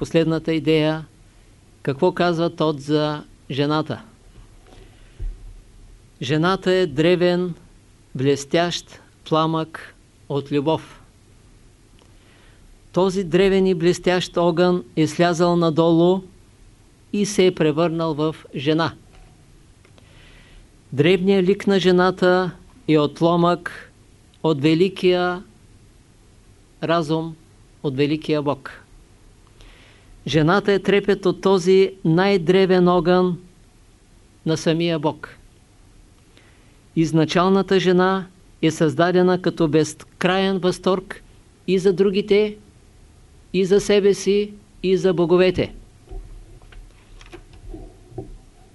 последната идея, какво казва Тот за жената? Жената е древен, блестящ пламък от любов. Този древен и блестящ огън е слязал надолу и се е превърнал в жена. Древният лик на жената е отломък от великия разум, от великия Бог. Жената е трепет от този най-древен огън на самия Бог. Изначалната жена е създадена като безкрайен възторг и за другите, и за себе си, и за боговете.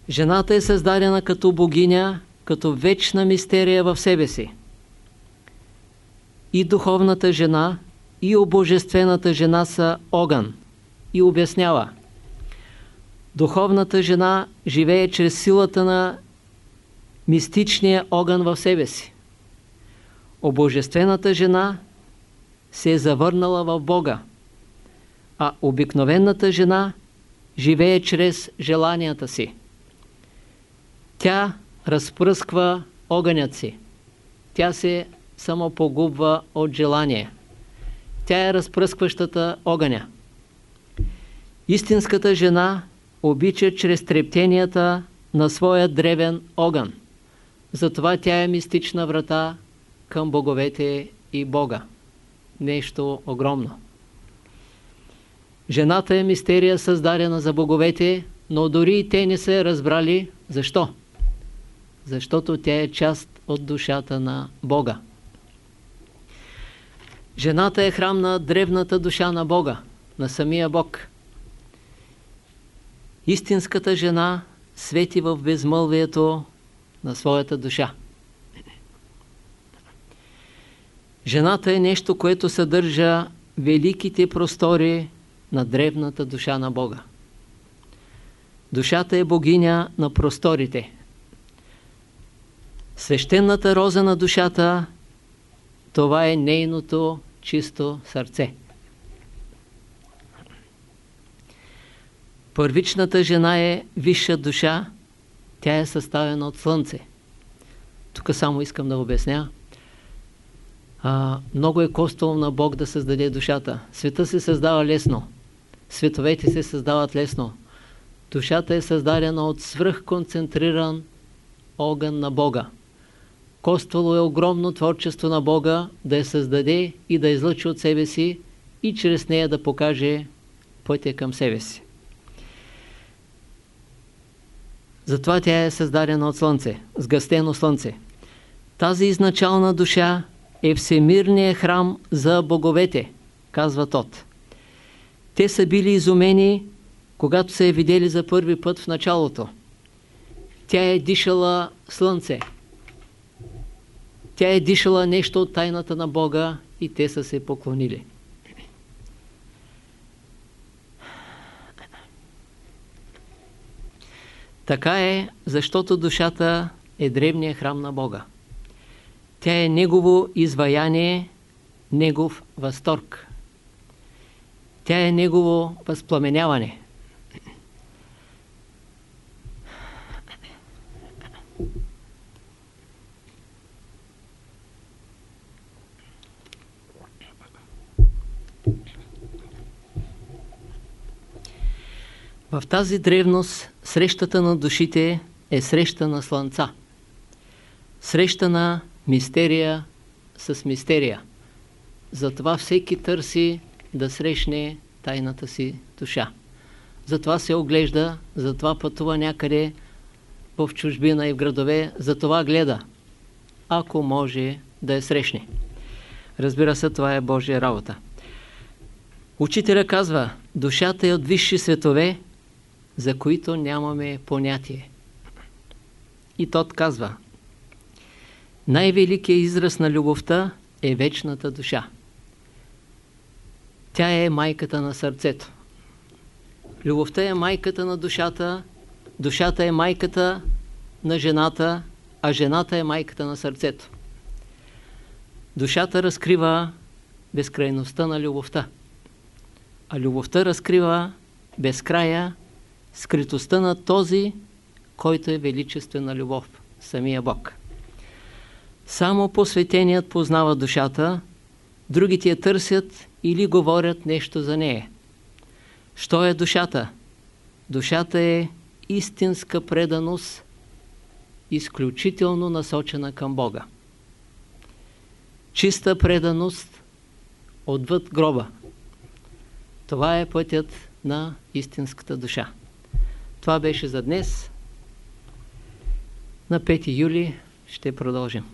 Жената е създадена като богиня, като вечна мистерия в себе си. И духовната жена, и обожествената жена са огън. И обяснява. Духовната жена живее чрез силата на мистичния огън в себе си. Обожествената жена се е завърнала в Бога, а обикновената жена живее чрез желанията си. Тя разпръсква огънят си. Тя се самопогубва от желание. Тя е разпръскващата огъня. Истинската жена обича чрез трептенията на своя древен огън. Затова тя е мистична врата към боговете и Бога. Нещо огромно. Жената е мистерия създадена за боговете, но дори и те не са разбрали защо. Защото тя е част от душата на Бога. Жената е храм на древната душа на Бога, на самия Бог. Истинската жена свети в безмълвието на своята душа. Жената е нещо, което съдържа великите простори на древната душа на Бога. Душата е богиня на просторите. Свещената роза на душата, това е нейното чисто сърце. Първичната жена е висша душа, тя е съставена от Слънце. Тук само искам да обясня. А, много е коствало на Бог да създаде душата. Света се създава лесно. Световете се създават лесно. Душата е създадена от свръхконцентриран огън на Бога. Коствало е огромно творчество на Бога да я създаде и да излъчи от себе си и чрез нея да покаже пътя към себе си. Затова тя е създадена от Слънце, сгъстено Слънце. Тази изначална душа е всемирният храм за боговете, казва Тот. Те са били изумени, когато се е видели за първи път в началото. Тя е дишала Слънце. Тя е дишала нещо от тайната на Бога и те са се поклонили. Така е, защото душата е древният храм на Бога. Тя е Негово изваяние, Негов възторг. Тя е Негово възпламеняване. В тази древност срещата на душите е среща на слънца. Среща на мистерия с мистерия. Затова всеки търси да срещне тайната си душа. Затова се оглежда, затова пътува някъде в чужбина и в градове, затова гледа, ако може да я срещне. Разбира се, това е Божия работа. Учителя казва, душата е от висши светове, за които нямаме понятие. И тот казва, най-великият израз на любовта е вечната душа. Тя е майката на сърцето. Любовта е майката на душата, душата е майката на жената, а жената е майката на сърцето. Душата разкрива безкрайността на любовта. А любовта разкрива безкрая скритостта на този, който е величествена любов, самия Бог. Само посветеният познава душата, другите я търсят или говорят нещо за нея. Що е душата? Душата е истинска преданост, изключително насочена към Бога. Чиста преданост отвъд гроба. Това е пътят на истинската душа. Това беше за днес. На 5 юли ще продължим.